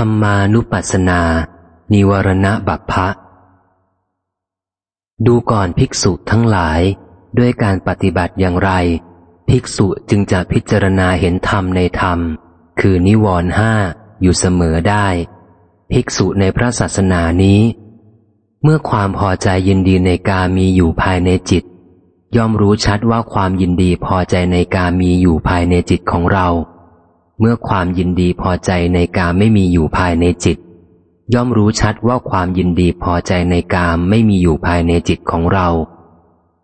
ธรรมานุปัสสนา นิวรณบัพพะ ดูก่อนภิกษุทั้งหลาย ด้วยการปฏิบัติอย่างไร ภิกษุจึงจะพิจารณาเห็นธรรมในธรรม คือนิวรณ์ห้าอยู่เสมอได้ ภิกษุในพระศาสนานี้ เมื่อความพอใจยินดีในกามีอยู่ภายในจิต ย่อมรู้ชัดว่าความยินดีพอใจในกามีอยู่ภายในจิตของเรา เมื่อความยินดีพอใจในกามไม่มีอยู่ภายในจิต ย่อมรู้ชัดว่าความยินดีพอใจในกามไม่มีอยู่ภายในจิตของเรา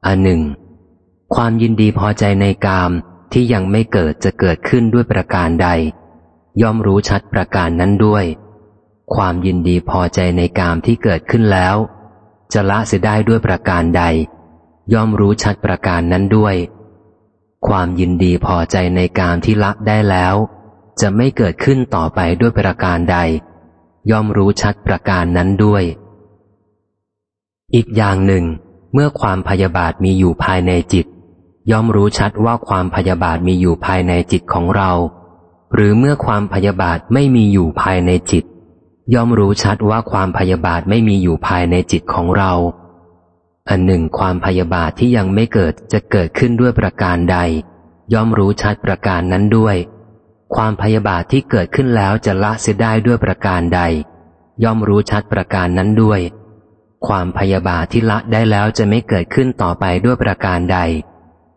อันหนึ่ง ความยินดีพอใจในกามที่ยังไม่เกิดจะเกิดขึ้นด้วยประการใด ย่อมรู้ชัดประการนั้นด้วย ความยินดีพอใจในกามที่เกิดขึ้นแล้ว จะละเสียได้ด้วยประการใด ย่อมรู้ชัดประการนั้นด้วย ความยินดีพอใจในกามที่ละได้แล้ว จะไม่เกิดขึ้นต่อไปด้วยประการใด ย่อมรู้ชัดประการนั้นด้วย อีกอย่างหนึ่ง เมื่อความพยาบาทมีอยู่ภายในจิต ย่อมรู้ชัดว่าความพยาบาทมีอยู่ภายในจิตของเรา หรือเมื่อความพยาบาทไม่มีอยู่ภายในจิต ย่อมรู้ชัดว่าความพยาบาทไม่มีอยู่ภายในจิตของเราอันหนึ่งความพยาบาทที่ยังไม่เกิดจะเกิดขึ้นด้วยประการใด ย่อมรู้ชัดประการนั้นด้วย ความพยาบาทที่เกิดขึ้นแล้วจะละเสียได้ด้วยประการใด ย่อมรู้ชัดประการนั้นด้วย ความพยาบาทที่ละได้แล้วจะไม่เกิดขึ้นต่อไปด้วยประการใด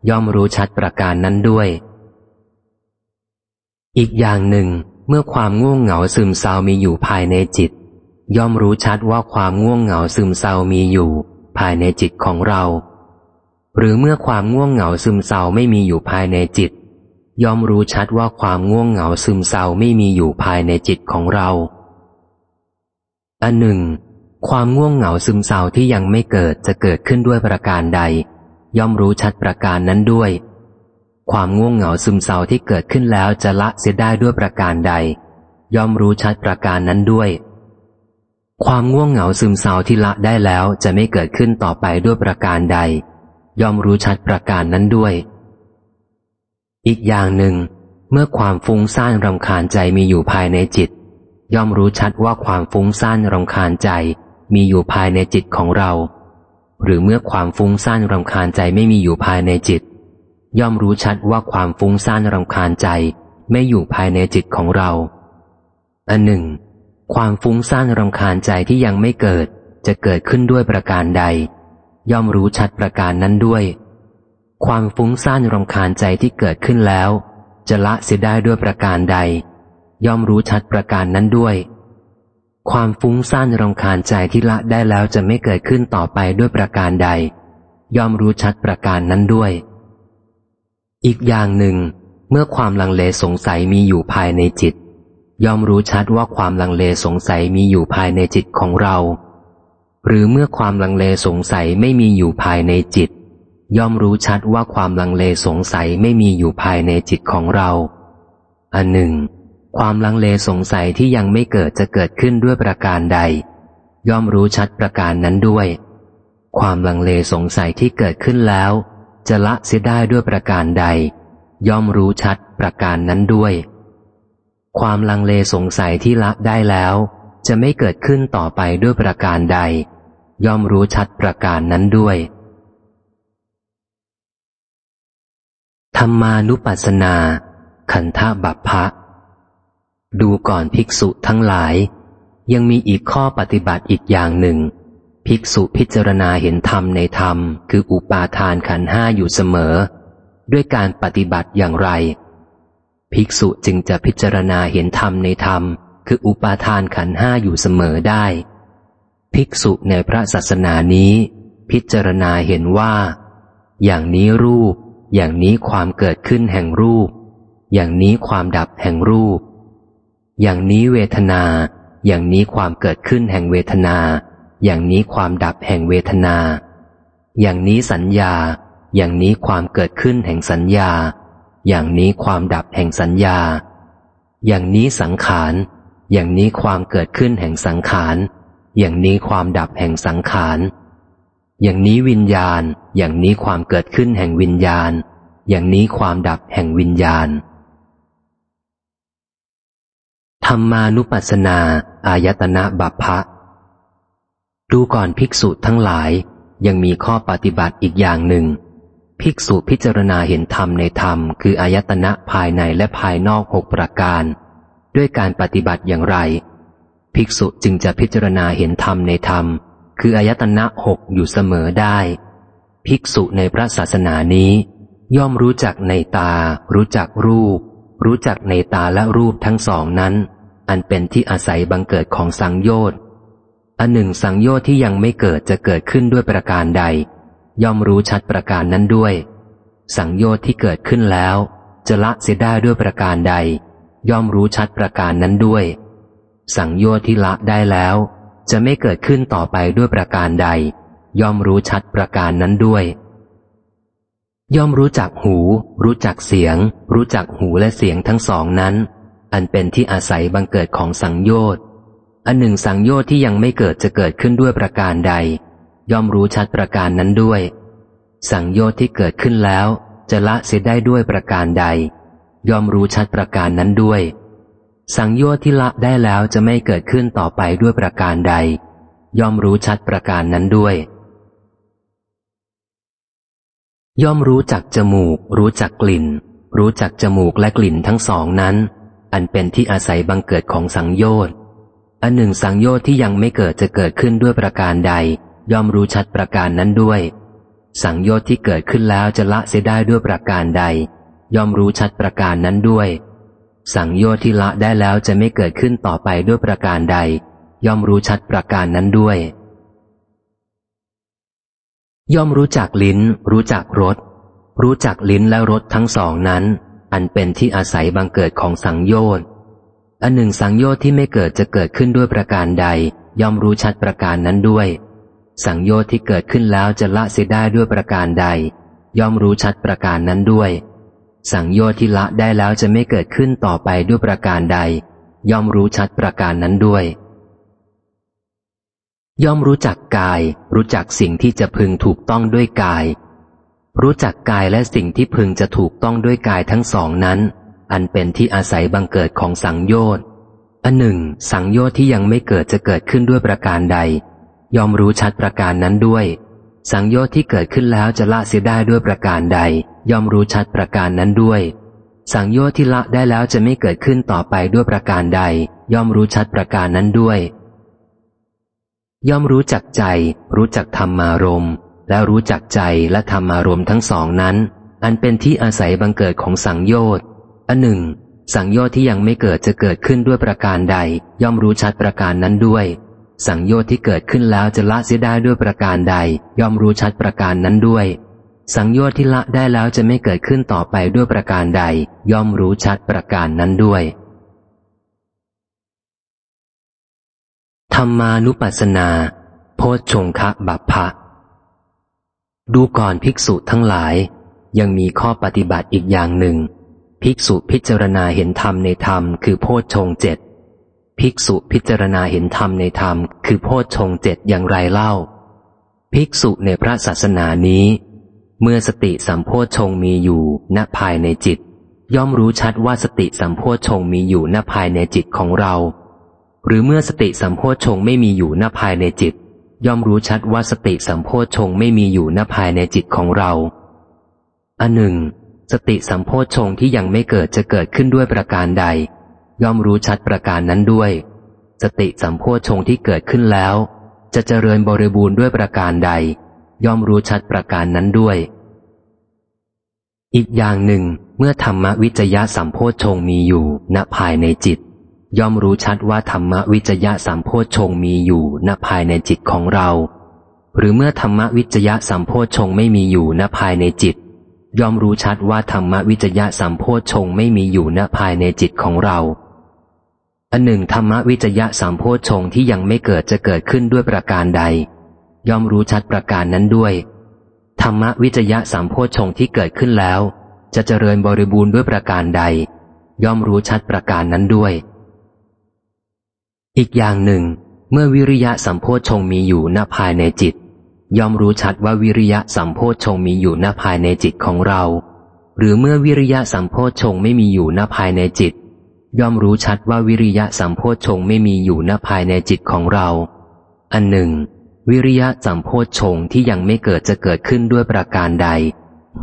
ย่อมรู้ชัดประการนั้นด้วย อีกอย่างหนึ่ง เมื่อความง่วงเหงาซึมเศร้ามีอยู่ภายในจิต ย่อมรู้ชัดว่าความง่วงเหงาซึมเศร้ามีอยู่ ภายในจิตของเรา หรือเมื่อความง่วงเหงาซึมเศร้าไม่มีอยู่ภายในจิต ย่อมรู้ชัดว่าความง่วงเหงาซึมเศร้าไม่มีอยู่ภายในจิตของเรา อันหนึ่ง ความง่วงเหงาซึมเศร้าที่ยังไม่เกิดจะเกิดขึ้นด้วยประการใด ย่อมรู้ชัดประการนั้นด้วย ความง่วงเหงาซึมเศร้าที่เกิดขึ้นแล้วจะละเสียได้ด้วยประการใด ย่อมรู้ชัดประการนั้นด้วย ความง่วงเหงาซึมเศร้าที่ละได้แล้วจะไม่เกิดขึ้นต่อไปด้วยประการใด ย่อมรู้ชัดประการนั้นด้วย อีกอย่างหนึ่ง เมื่อความฟุ้งซ่านรำคาญใจมีอยู่ภายในจิต ย่อมรู้ชัดว่าความฟุ้งซ่านรำคาญใจมีอยู่ภายในจิตของเรา หรือเมื่อความฟุ้งซ่านรำคาญใจไม่มีอยู่ภายในจิต ย่อมรู้ชัดว่าความฟุ้งซ่านรำคาญใจไม่อยู่ภายในจิตของเรา อันหนึ่ง ความฟุ้งซ่านรำคาญใจที่ยังไม่เกิด จะเกิดขึ้นด้วยประการใด ย่อมรู้ชัดประการนั้นด้วย ความฟุ้งซ่านรำคาญใจที่เกิดขึ้นแล้ว จะละเสียได้ด้วยประการใด ย่อมรู้ชัดประการนั้นด้วย ความฟุ้งซ่านรำคาญใจที่ละได้แล้วจะไม่เกิดขึ้นต่อไปด้วยประการใด ย่อมรู้ชัดประการนั้นด้วย อีกอย่างหนึ่ง เมื่อความลังเลสงสัยมีอยู่ภายในจิต ย่อมรู้ชัดว่าความลังเลสงสัยมีอยู่ภายในจิตของเรา หรือเมื่อความลังเลสงสัยไม่มีอยู่ภายในจิต ย่อมรู้ชัดว่าความลังเลสงสัยไม่มีอยู่ภายในจิตของเรา อันหนึ่ง ความลังเลสงสัยที่ยังไม่เกิดจะเกิดขึ้นด้วยประการใด ย่อมรู้ชัดประการนั้นด้วย ความลังเลสงสัยที่เกิดขึ้นแล้ว จะละเสียได้ด้วยประการใด ย่อมรู้ชัดประการนั้นด้วย ความลังเลสงสัยที่ละได้แล้ว จะไม่เกิดขึ้นต่อไปด้วยประการใด ย่อมรู้ชัดประการนั้นด้วย ธรรมานุปัสสนา ขันธบัพพะ ดูก่อนภิกษุทั้งหลาย ยังมีอีกข้อปฏิบัติอีกอย่างหนึ่ง ภิกษุพิจารณาเห็นธรรมในธรรม คืออุปาทานขันห้าอยู่เสมอ ด้วยการปฏิบัติอย่างไร ภิกษุจึงจะพิจารณาเห็นธรรมในธรรม คืออุปาทานขันห้าอยู่เสมอได้ ภิกษุในพระศาสนานี้ พิจารณาเห็นว่า อย่างนี้รูป อย่างนี้ความเกิดขึ้นแห่งรูป อย่างนี้ความดับแห่งรูป อย่างนี้เวทนา อย่างนี้ความเกิดขึ้นแห่งเวทนา อย่างนี้ความดับแห่งเวทนา อย่างนี้สัญญา อย่างนี้ความเกิดขึ้นแห่งสัญญา อย่างนี้ความดับแห่งสัญญา อย่างนี้สังขาร อย่างนี้ความเกิดขึ้นแห่งสังขาร อย่างนี้ความดับแห่งสังขาร อย่างนี้วิญญาณ อย่างนี้ความเกิดขึ้นแห่งวิญญาณ อย่างนี้ความดับแห่งวิญญาณ ธรรมานุปัสสนา อายตนะบัพพะ ดูก่อนภิกษุทั้งหลาย ยังมีข้อปฏิบัติอีกอย่างหนึ่ง ภิกษุพิจารณาเห็นธรรมในธรรม คืออายตนะภายในและภายนอกหกประการ ด้วยการปฏิบัติอย่างไร ภิกษุจึงจะพิจารณาเห็นธรรมในธรรม คืออายตนะหกอยู่เสมอได้ ภิกษุในพระศาสนานี้ ย่อมรู้จักในตา รู้จักรูป รู้จักในตาและรูปทั้งสองนั้น อันเป็นที่อาศัยบังเกิดของสังโยชน์อันหนึ่งสังโยชน์ที่ยังไม่เกิดจะเกิดขึ้นด้วยประการใด ย่อมรู้ชัดประการนั้นด้วย สังโยชน์ที่เกิดขึ้นแล้ว จะละเสียได้ด้วยประการใด ย่อมรู้ชัดประการนั้นด้วย สังโยชน์ที่ละได้แล้ว จะไม่เกิดขึ้นต่อไปด้วยประการใด ย่อมรู้ชัดประการนั้นด้วย ย่อมรู้จักหู รู้จักเสียง รู้จักหูและเสียงทั้งสองนั้น อันเป็นที่อาศัยบังเกิดของสังโยชน์อันหนึ่งสังโยชน์ที่ยังไม่เกิดจะเกิดขึ้นด้วยประการใด ย่อมรู้ชัดประการนั้นด้วย สังโยชน์ที่เกิดขึ้นแล้ว จะละเสียได้ด้วยประการใด ย่อมรู้ชัดประการนั้นด้วย สังโยชน์ที่ละได้แล้วจะไม่เกิดขึ้นต่อไปด้วยประการใด ย่อมรู้ชัดประการนั้นด้วย ย่อมรู้จักจมูก รู้จักกลิ่น รู้จักจมูกและกลิ่นทั้งสองนั้น อันเป็นที่อาศัยบังเกิดของสังโยชน์อันหนึ่งสังโยชน์ที่ยังไม่เกิดจะเกิดขึ้นด้วยประการใด ย่อมรู้ชัดประการนั้นด้วย สังโยชน์ที่เกิดขึ้นแล้วจะละเสียได้ด้วยประการใด ย่อมรู้ชัดประการนั้นด้วย สังโยชน์ที่ละได้แล้วจะไม่เกิดขึ้นต่อไปด้วยประการใด ย่อมรู้ชัดประการนั้นด้วย ย่อมรู้จักลิ้น รู้จักรสรู้จักลิ้นและรสทั้งสองนั้น อันเป็นที่อาศัยบังเกิดของสังโยชน์อันหนึ่งสังโยชน์ที่ไม่เกิดจะเกิดขึ้นด้วยประการใด ย่อมรู้ชัดประการนั้นด้วย สังโยชน์ที่เกิดขึ้นแล้วจะละเสียได้ด้วยประการใด ย่อมรู้ชัดประการนั้นด้วย สังโยชน์ที่ละได้แล้วจะไม่เกิดขึ้นต่อไปด้วยประการใด ย่อมรู้ชัดประการนั้นด้วย ย่อมรู้จักกาย รู้จักสิ่งที่จะพึงถูกต้องด้วยกาย รู้จักกายและสิ่งที่พึงจะถูกต้องด้วยกายทั้งสองนั้น อันเป็นที่อาศัยบังเกิดของสังโยชน์อันหนึ่ง สังโยชน์ที่ยังไม่เกิดจะเกิดขึ้นด้วยประการใด ย่อมรู้ชัดประการนั้นด้วย สังโยชน์ที่เกิดขึ้นแล้วจะละเสียได้ด้วยประการใด ย่อมรู้ชัดประการนั้นด้วย สังโยชน์ที่ละได้แล้วจะไม่เกิดขึ้นต่อไปด้วยประการใด ย่อมรู้ชัดประการนั้นด้วย ย่อมรู้จักใจ รู้จักธรรมารมณ์แล้วรู้จักใจและธรรมารมทั้งสองนั้น อันเป็นที่อาศัยบังเกิดของสังโยชน์อันหนึ่ง สังโยชน์ที่ยังไม่เกิดจะเกิดขึ้นด้วยประการใด ย่อมรู้ชัดประการนั้นด้วยสังโยชน์ที่เกิดขึ้นแล้วจะละเสียได้ด้วยประการใด ย่อมรู้ชัดประการนั้นด้วย สังโยชน์ที่ละได้แล้วจะไม่เกิดขึ้นต่อไปด้วยประการใด ย่อมรู้ชัดประการนั้นด้วย ธรรมานุปัสสนา โพชฌงคะบัพพะ ดูก่อนภิกษุทั้งหลาย ยังมีข้อปฏิบัติอีกอย่างหนึ่ง ภิกษุพิจารณาเห็นธรรมในธรรมคือโพชฌงเจ็ดภิกษุพิจารณาเห็นธรรมในธรรม คือโพชฌงเจ็ดอย่างไรเล่า ภิกษุในพระศาสนานี้ เมื่อสติสัมโพชงมีอยู่ณภายในจิต ย่อมรู้ชัดว่าสติสัมโพชงมีอยู่ณภายในจิตของเรา หรือเมื่อสติสัมโพชงไม่มีอยู่ณภายในจิต ย่อมรู้ชัดว่าสติสัมโพชงไม่มีอยู่ณภายในจิตของเราอันหนึ่ง สติสัมโพชงที่ยังไม่เกิดจะเกิดขึ้นด้วยประการใด ย่อมรู้ชัดประการนั้นด้วย สติสัมโพชงที่เกิดขึ้นแล้ว จะเจริญบริบูรณ์ด้วยประการใด ย่อมรู้ชัดประการนั้นด้วย อีกอย่างหนึ่ง เมื่อธรรมวิจยะสัมโพชงมีอยู่ ณภายในจิต ย่อมรู้ชัดว่าธรรมวิจยะสัมโพชงมีอยู่ ณภายในจิตของเรา หรือเมื่อธรรมวิจยะสัมโพชงไม่มีอยู่ ณภายในจิต ย่อมรู้ชัดว่าธรรมวิจยะสัมโพชงไม่มีอยู่ ณภายในจิตของเราอันหนึ่งธรรมวิจยะสัมโพชงที่ยังไม่เกิดจะเกิดขึ้นด้วยประการใด ย่อมรู้ชัดประการนั้นด้วย ธรรมวิจยะสัมโพชงที่เกิดขึ้นแล้ว จะเจริญบริบูรณ์ด้วยประการใด ย่อมรู้ชัดประการนั้นด้วย อีกอย่างหนึ่ง เมื่อวิริยะสัมโพชงมีอยู่ณภายในจิต ย่อมรู้ชัดว่าวิริยะสัมโพชงมีอยู่ณภายในจิตของเรา หรือเมื่อวิริยะสัมโพชงไม่มีอยู่ณภายในจิต ย่อมรู้ชัดว่าวิริยะสัมโพชงไม่มีอยู่ณภายในจิตของเรา อันหนึ่ง วิริยะสัมโพชงที่ยังไม่เกิดจะเกิดขึ้นด้วยประการใด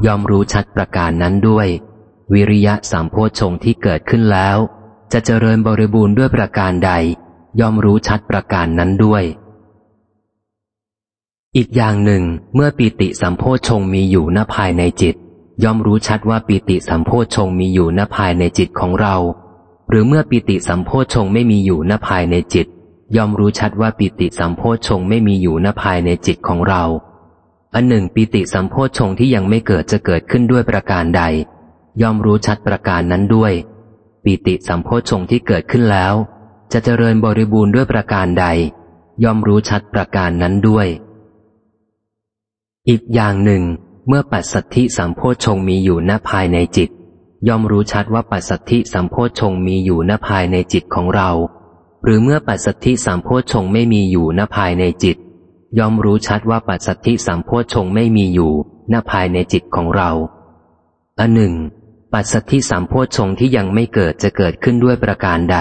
ยอมรู้ชัดประการนั้นด้วย วิริยะสัมโพชงที่เกิดขึ้นแล้ว จะเจริญบริบูรณ์ด้วยประการใด ยอมรู้ชัดประการนั้นด้วย อีกอย่างหนึ่ง เมื่อปีติสัมโพชงมีอยู่ณภายในจิต ย่อมรู้ชัดว่าปีติสัมโพชงมีอยู่ณภายในจิตของเรา หรือเมื่อปิติสัมโพชงไม่มีอยู่ณภายในจิต ย่อมรู้ชัดว่าปิติสัมโพชงไม่มีอยู่ณภายในจิตของเรา อันหนึ่งปิติสัมโพชงที่ยังไม่เกิดจะเกิดขึ้นด้วยประการใด ย่อมรู้ชัดประการนั้นด้วย ปิติสัมโพชงที่เกิดขึ้นแล้ว จะเจริญบริบูรณ์ด้วยประการใด ย่อมรู้ชัดประการนั้นด้วย อีกอย่างหนึ่ง เมื่อปัสสัทธิสัมโพชงมีอยู่ณภายในจิต ย่อมรู้ชัดว่าปัสสัทธิสัมโพชงมีอยู่ณภายในจิตของเรา หรือเมื่อปัสสัทธิสัมโพชงไม่มีอยู่ณภายในจิต ย่อมรู้ชัดว่าปัสสัทธิสัมโพชงไม่มีอยู่ณภายในจิตของเราอันหนึ่ง ปัสสัทธิสัมโพชงที่ยังไม่เกิดจะเกิดขึ้นด้วยประการใด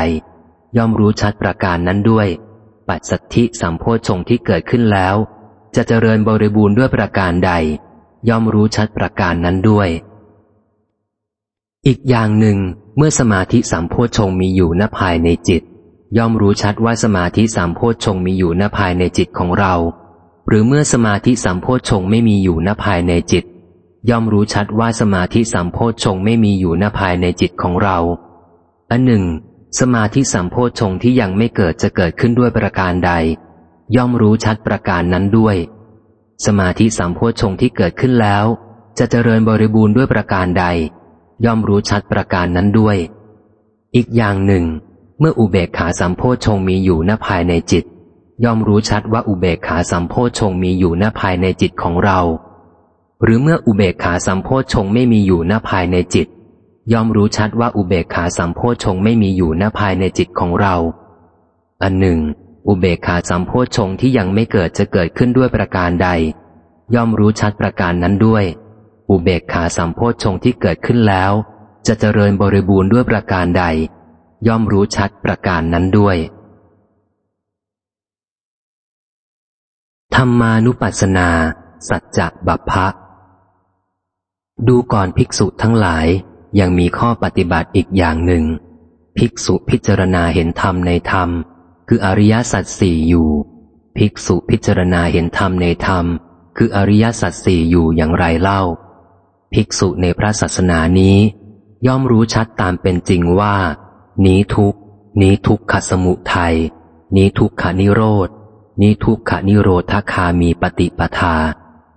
ย่อมรู้ชัดประการนั้นด้วย ปัสสัทธิสัมโพชงที่เกิดขึ้นแล้ว จะเจริญบริบูรณ์ด้วยประการใด ย่อมรู้ชัดประการนั้นด้วย อีกอย่างหนึ่ง เมื่อสมาธิสามโพชงมีอยู่ณภายในจิต ย่อมรู้ชัดว่าสมาธิสามโพชงมีอยู่ณภายในจิตของเรา หรือเมื่อสมาธิสามโพชงไม่มีอยู่ณภายในจิต ย่อมรู้ชัดว่าสมาธิสามโพชงไม่มีอยู่ณภายในจิตของเรา อันหนึ่ง สมาธิสามโพชงที่ยังไม่เกิดจะเกิดขึ้นด้วยประการใด ย่อมรู้ชัดประการนั้นด้วย สมาธิสามโพชงที่เกิดขึ้นแล้ว จะเจริญบริบูรณ์ด้วยประการใด ย่อมรู้ชัดประการนั้นด้วย อีกอย่างหนึ่ง เมื่ออุเบกขาสัมโพชงมีอยู่ณภายในจิต ย่อมรู้ชัดว่าอุเบกขาสัมโพชงมีอยู่ณภายในจิตของเรา หรือเมื่ออุเบกขาสัมโพชงไม่มีอยู่ณภายในจิต ย่อมรู้ชัดว่าอุเบกขาสัมโพชงไม่มีอยู่ณภายในจิตของเรา อันหนึ่ง อุเบกขาสัมโพชงที่ยังไม่เกิดจะเกิดขึ้นด้วยประการใด ย่อมรู้ชัดประการนั้นด้วย อุเบกขาสัมโพชงที่เกิดขึ้นแล้ว จะเจริญบริบูรณ์ด้วยประการใด ย่อมรู้ชัดประการนั้นด้วย ธรรมานุปัสสนา สัจจะบัพพะ ดูก่อนภิกษุทั้งหลายยังมีข้อปฏิบัติอีกอย่างหนึ่ง ภิกษุพิจารณาเห็นธรรมในธรรม คืออริยสัจสี่อยู่ ภิกษุพิจารณาเห็นธรรมในธรรม คืออริยสัจสี่อยู่อย่างไรเล่า ภิกษุในพระศาสนานี้ ย่อมรู้ชัดตามเป็นจริงว่า นี้ทุกนี้ทุกขสมุทัยนี้ทุกขานิโรดนี้ทุกขานิโรธคามีปฏิปทา